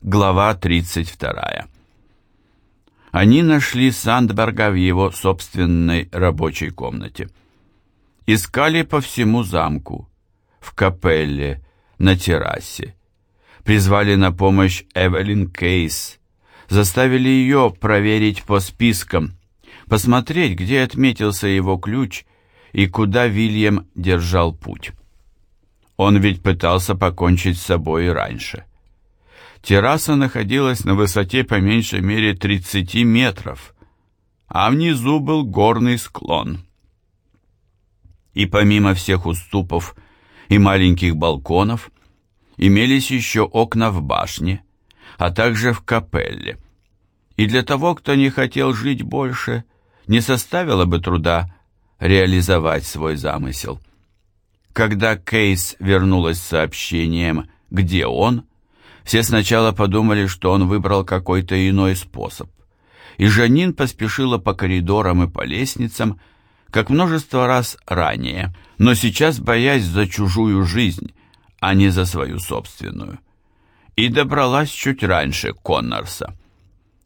Глава 32. Они нашли Сандберга в его собственной рабочей комнате. Искали по всему замку, в капелле, на террасе. Призвали на помощь Эвелин Кейс, заставили ее проверить по спискам, посмотреть, где отметился его ключ и куда Вильям держал путь. Он ведь пытался покончить с собой и раньше. Терраса находилась на высоте по меньшей мере 30 метров, а внизу был горный склон. И помимо всех уступов и маленьких балконов, имелись еще окна в башне, а также в капелле. И для того, кто не хотел жить больше, не составило бы труда реализовать свой замысел. Когда Кейс вернулась с сообщением «Где он?», все сначала подумали, что он выбрал какой-то иной способ. И Жанин поспешила по коридорам и по лестницам, как множество раз ранее, но сейчас боясь за чужую жизнь, а не за свою собственную. И добралась чуть раньше Коннорса.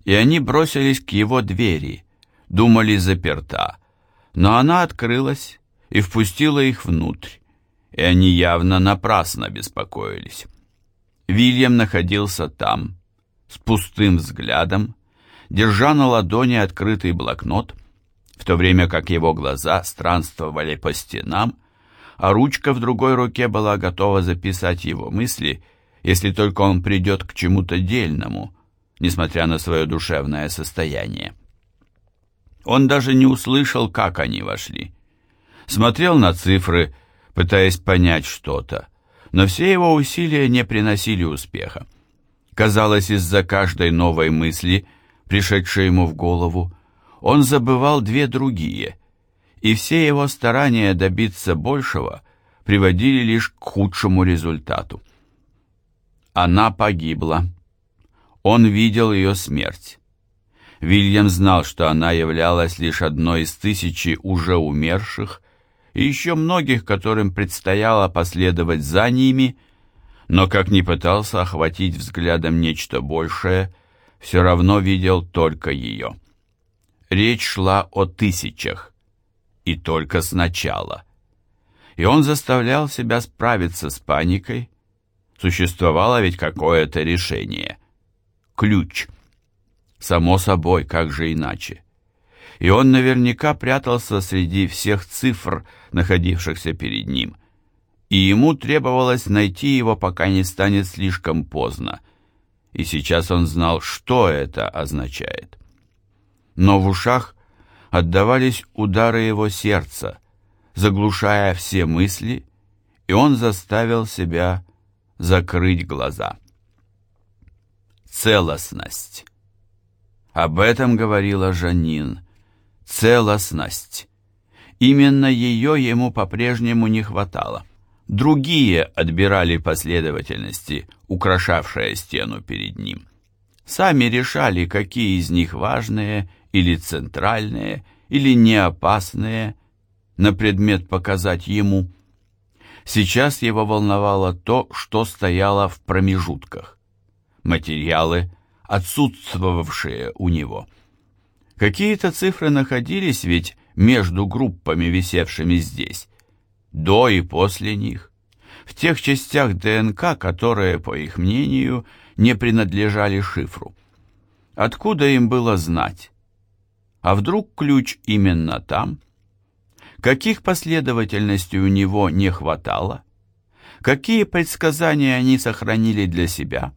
И они бросились к его двери, думали заперта, но она открылась и впустила их внутрь, и они явно напрасно беспокоились. Вильям находился там, с пустым взглядом, держа на ладони открытый блокнот, в то время как его глаза странствовали по стенам, а ручка в другой руке была готова записать его мысли, если только он придет к чему-то дельному, несмотря на свое душевное состояние. Он даже не услышал, как они вошли. Смотрел на цифры, пытаясь понять что-то, но все его усилия не приносили успеха. Казалось, из-за каждой новой мысли, пришедшей ему в голову, он забывал две другие, и все его старания добиться большего приводили лишь к худшему результату. Она погибла. Он видел ее смерть. Вильям знал, что она являлась лишь одной из тысячи уже умерших, и еще многих, которым предстояло последовать за ними, но как ни пытался охватить взглядом нечто большее, все равно видел только ее. Речь шла о тысячах, и только сначала. И он заставлял себя справиться с паникой. Существовало ведь какое-то решение. Ключ. Само собой, как же иначе и он наверняка прятался среди всех цифр, находившихся перед ним. И ему требовалось найти его, пока не станет слишком поздно. И сейчас он знал, что это означает. Но в ушах отдавались удары его сердца, заглушая все мысли, и он заставил себя закрыть глаза. Целостность. Об этом говорила Жанин – целостность. Именно ее ему по-прежнему не хватало. Другие отбирали последовательности, украшавшие стену перед ним. Сами решали, какие из них важные или центральные, или неопасные, на предмет показать ему. Сейчас его волновало то, что стояло в промежутках. Материалы, отсутствовавшие у него – Какие-то цифры находились ведь между группами, висевшими здесь, до и после них, в тех частях ДНК, которые, по их мнению, не принадлежали шифру. Откуда им было знать? А вдруг ключ именно там? Каких последовательностей у него не хватало? Какие предсказания они сохранили для себя?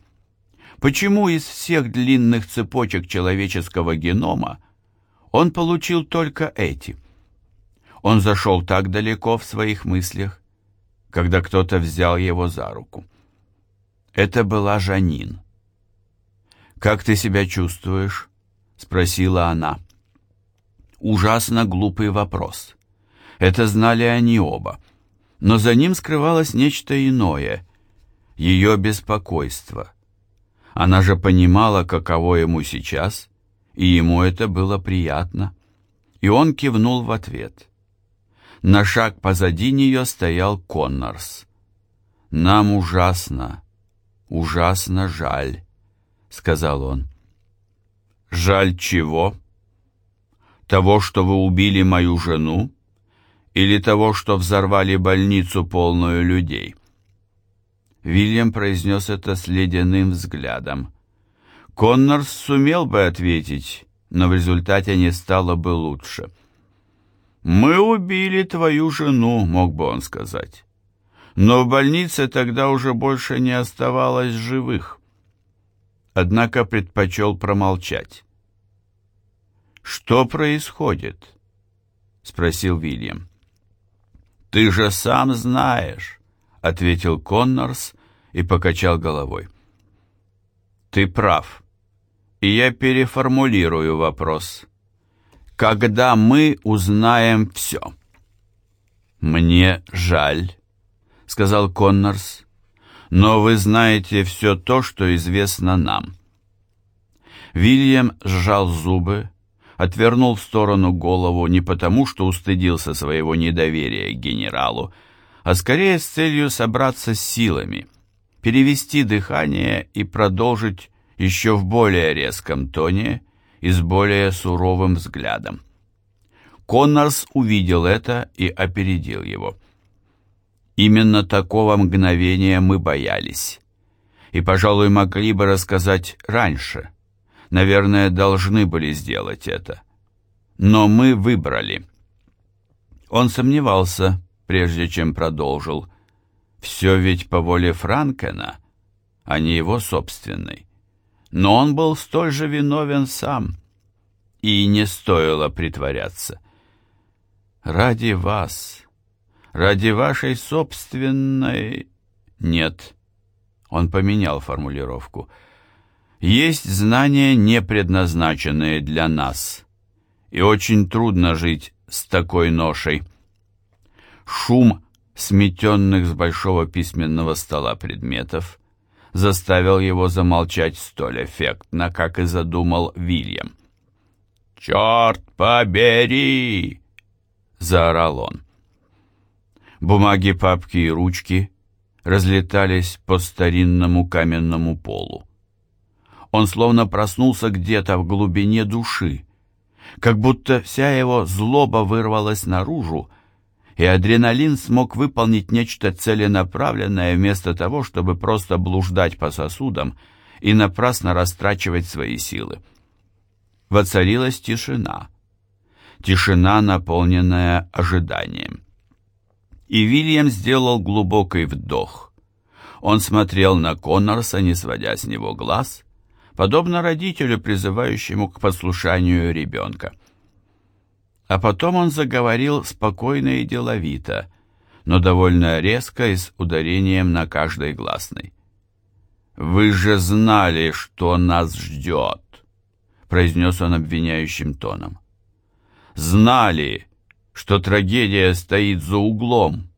Почему из всех длинных цепочек человеческого генома он получил только эти. Он зашел так далеко в своих мыслях, когда кто-то взял его за руку. Это была Жанин. «Как ты себя чувствуешь?» — спросила она. Ужасно глупый вопрос. Это знали они оба. Но за ним скрывалось нечто иное. Ее беспокойство. Она же понимала, каково ему сейчас, и ему это было приятно. И он кивнул в ответ. На шаг позади нее стоял Коннорс. «Нам ужасно, ужасно жаль», сказал он. «Жаль чего? Того, что вы убили мою жену? Или того, что взорвали больницу, полную людей?» Вильям произнес это с ледяным взглядом. Коннорс сумел бы ответить, но в результате не стало бы лучше. «Мы убили твою жену», — мог бы он сказать. Но в больнице тогда уже больше не оставалось живых. Однако предпочел промолчать. «Что происходит?» — спросил Вильям. «Ты же сам знаешь», — ответил Коннорс и покачал головой. «Ты прав, и я переформулирую вопрос. Когда мы узнаем все?» «Мне жаль», — сказал Коннорс, «но вы знаете все то, что известно нам». Вильям сжал зубы, отвернул в сторону голову не потому, что устыдился своего недоверия к генералу, а скорее с целью собраться с силами, перевести дыхание и продолжить еще в более резком тоне и с более суровым взглядом. Коннорс увидел это и опередил его. Именно такого мгновения мы боялись. И, пожалуй, могли бы рассказать раньше. Наверное, должны были сделать это. Но мы выбрали. Он сомневался, прежде чем продолжил. Все ведь по воле Франкена, а не его собственной. Но он был столь же виновен сам. И не стоило притворяться. «Ради вас», Ради вашей собственной... Нет. Он поменял формулировку. Есть знания, не предназначенные для нас. И очень трудно жить с такой ношей. Шум сметенных с большого письменного стола предметов заставил его замолчать столь эффектно, как и задумал Вильям. «Черт побери!» — заорал он. Бумаги, папки и ручки разлетались по старинному каменному полу. Он словно проснулся где-то в глубине души, как будто вся его злоба вырвалась наружу, и адреналин смог выполнить нечто целенаправленное вместо того, чтобы просто блуждать по сосудам и напрасно растрачивать свои силы. Воцарилась тишина. Тишина, наполненная ожиданием. И Вильям сделал глубокий вдох. Он смотрел на Коннорса, не сводя с него глаз, подобно родителю, призывающему к послушанию ребенка. А потом он заговорил спокойно и деловито, но довольно резко и с ударением на каждой гласной. «Вы же знали, что нас ждет», — произнес он обвиняющим тоном. «Знали, что трагедия стоит за углом.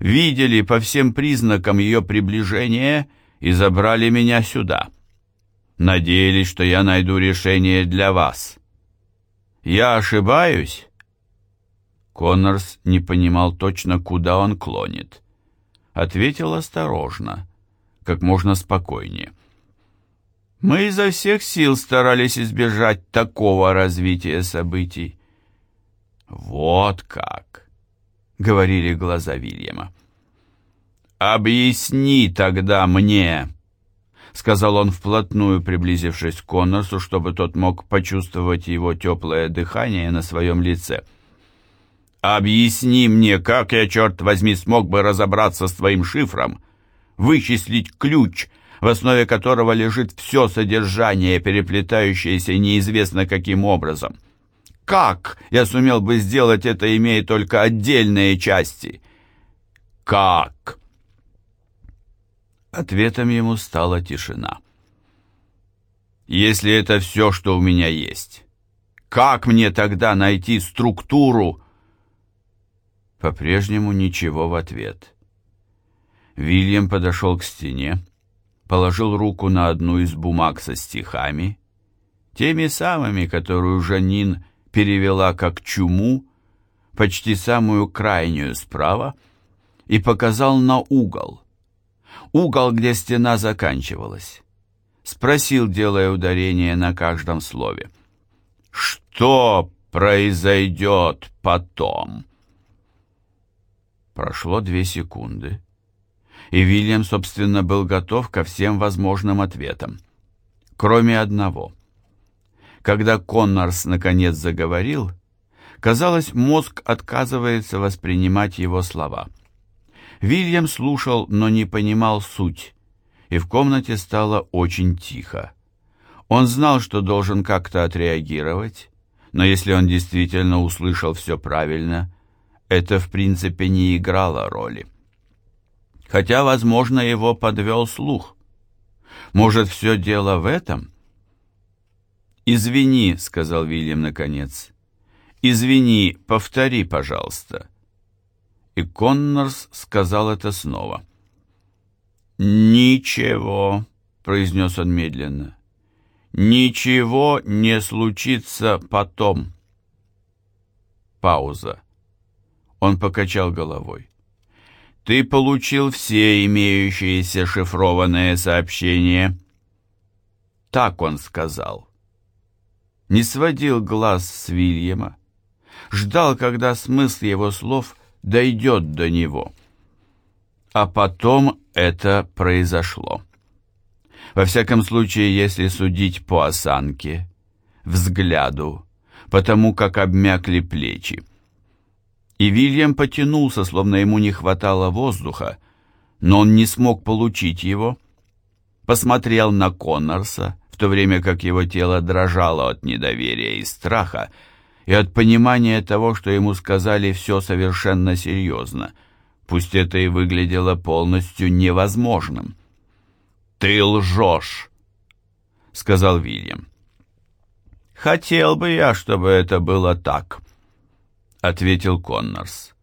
Видели по всем признакам ее приближения и забрали меня сюда. Надеялись, что я найду решение для вас. Я ошибаюсь?» Коннорс не понимал точно, куда он клонит. Ответил осторожно, как можно спокойнее. «Мы изо всех сил старались избежать такого развития событий. «Вот как!» — говорили глаза Вильяма. «Объясни тогда мне!» — сказал он вплотную, приблизившись к Коннорсу, чтобы тот мог почувствовать его теплое дыхание на своем лице. «Объясни мне, как я, черт возьми, смог бы разобраться с твоим шифром, вычислить ключ, в основе которого лежит все содержание, переплетающееся неизвестно каким образом?» Как я сумел бы сделать это, имея только отдельные части? Как? Ответом ему стала тишина. Если это все, что у меня есть, как мне тогда найти структуру? По-прежнему ничего в ответ. Вильям подошел к стене, положил руку на одну из бумаг со стихами, теми самыми, которую Жанин перевела как чуму, почти самую крайнюю справа, и показал на угол. Угол, где стена заканчивалась. Спросил, делая ударение на каждом слове. «Что произойдет потом?» Прошло две секунды, и Вильям, собственно, был готов ко всем возможным ответам, кроме одного. Когда Коннорс наконец заговорил, казалось, мозг отказывается воспринимать его слова. Вильям слушал, но не понимал суть, и в комнате стало очень тихо. Он знал, что должен как-то отреагировать, но если он действительно услышал все правильно, это в принципе не играло роли. Хотя, возможно, его подвел слух. Может, все дело в этом? «Извини», — сказал Вильям наконец. «Извини, повтори, пожалуйста». И Коннорс сказал это снова. «Ничего», — произнес он медленно. «Ничего не случится потом». Пауза. Он покачал головой. «Ты получил все имеющиеся шифрованные сообщения». Так он сказал. Не сводил глаз с Вильяма. Ждал, когда смысл его слов дойдет до него. А потом это произошло. Во всяком случае, если судить по осанке, взгляду, потому как обмякли плечи. И Вильям потянулся, словно ему не хватало воздуха, но он не смог получить его. Посмотрел на Коннорса, в то время как его тело дрожало от недоверия и страха, и от понимания того, что ему сказали все совершенно серьезно, пусть это и выглядело полностью невозможным. «Ты лжешь!» — сказал Вильям. «Хотел бы я, чтобы это было так», — ответил Коннорс.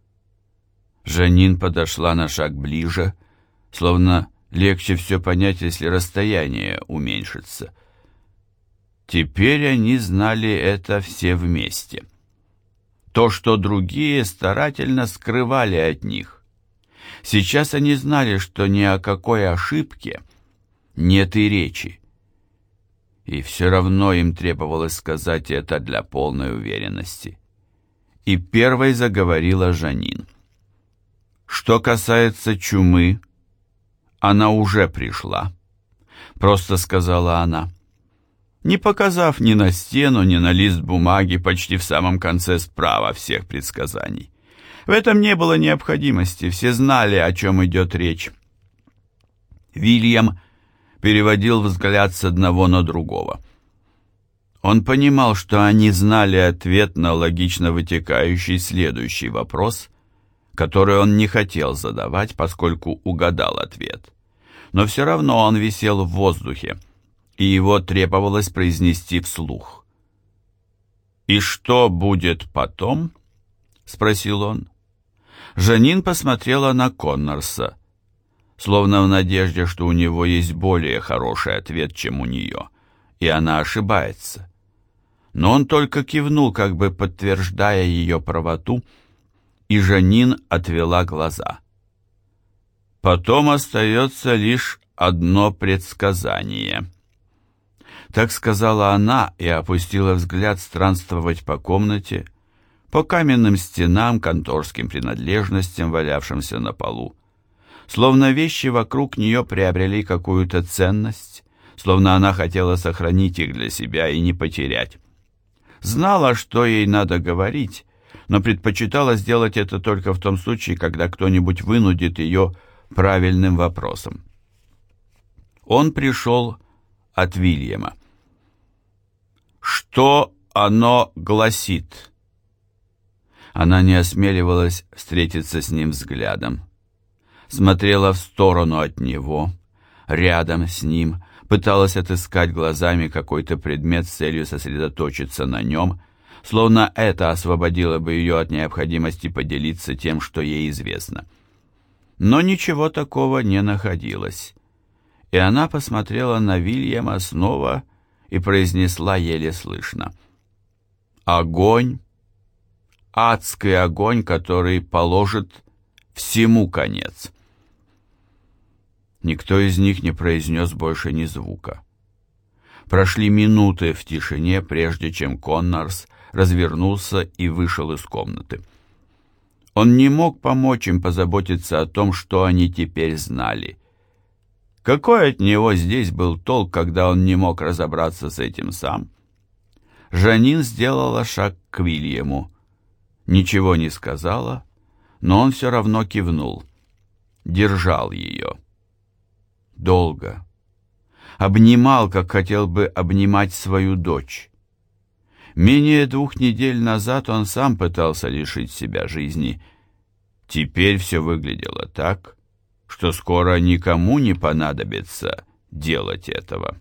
Жанин подошла на шаг ближе, словно легче все понять, если расстояние уменьшится. Теперь они знали это все вместе. То, что другие старательно скрывали от них. Сейчас они знали, что ни о какой ошибке нет и речи. И все равно им требовалось сказать это для полной уверенности и первой заговорила Жанин. Что касается чумы, она уже пришла, просто сказала она. Не показав ни на стену, ни на лист бумаги почти в самом конце справа всех предсказаний. В этом не было необходимости, все знали, о чем идет речь. Вильям переводил взгляд с одного на другого. Он понимал, что они знали ответ на логично вытекающий следующий вопрос, который он не хотел задавать, поскольку угадал ответ. Но все равно он висел в воздухе, и его требовалось произнести вслух. «И что будет потом?» — спросил он. Жанин посмотрела на Коннорса, словно в надежде, что у него есть более хороший ответ, чем у нее, и она ошибается но он только кивнул, как бы подтверждая ее правоту, и Жанин отвела глаза. Потом остается лишь одно предсказание. Так сказала она и опустила взгляд странствовать по комнате, по каменным стенам, конторским принадлежностям, валявшимся на полу. Словно вещи вокруг нее приобрели какую-то ценность, словно она хотела сохранить их для себя и не потерять знала, что ей надо говорить, но предпочитала сделать это только в том случае, когда кто-нибудь вынудит ее правильным вопросом. Он пришел от Вильяма. «Что оно гласит?» Она не осмеливалась встретиться с ним взглядом. Смотрела в сторону от него, рядом с ним, пыталась отыскать глазами какой-то предмет с целью сосредоточиться на нем, словно это освободило бы ее от необходимости поделиться тем, что ей известно. Но ничего такого не находилось. И она посмотрела на Вильяма снова и произнесла еле слышно. «Огонь! Адский огонь, который положит всему конец!» Никто из них не произнес больше ни звука. Прошли минуты в тишине, прежде чем Коннорс развернулся и вышел из комнаты. Он не мог помочь им позаботиться о том, что они теперь знали. Какой от него здесь был толк, когда он не мог разобраться с этим сам? Жанин сделала шаг к Вильяму. Ничего не сказала, но он все равно кивнул. Держал ее. Долго. Обнимал, как хотел бы обнимать свою дочь. Менее двух недель назад он сам пытался лишить себя жизни. Теперь все выглядело так, что скоро никому не понадобится делать этого.